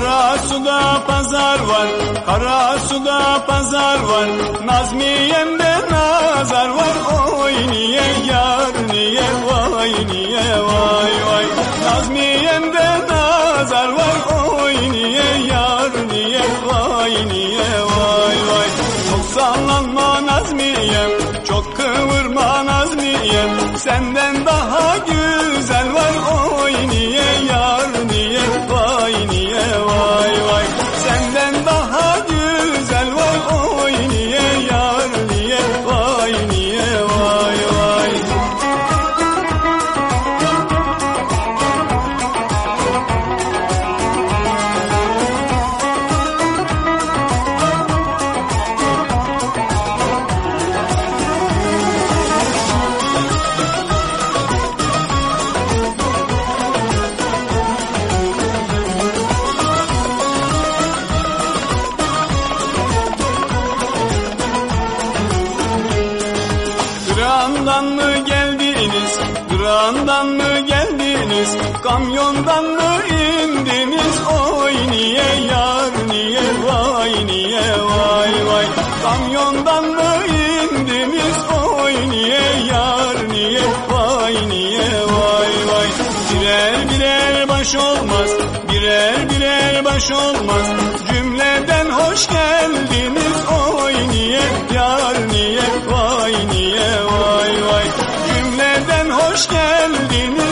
suda pazar var Kara suda pazar var. Nazmiye'mde nazar var. Oy niye yar niye vay niye vay vay. Nazmiye'mde Durağından mı geldiniz? Durağından mı geldiniz? Kamyondan mı indiniz? Oy niye yar niye vay niye vay vay Kamyondan mı indiniz? Oy niye yar niye vay niye vay vay Birer birer baş olmaz Birer birer baş olmaz hoş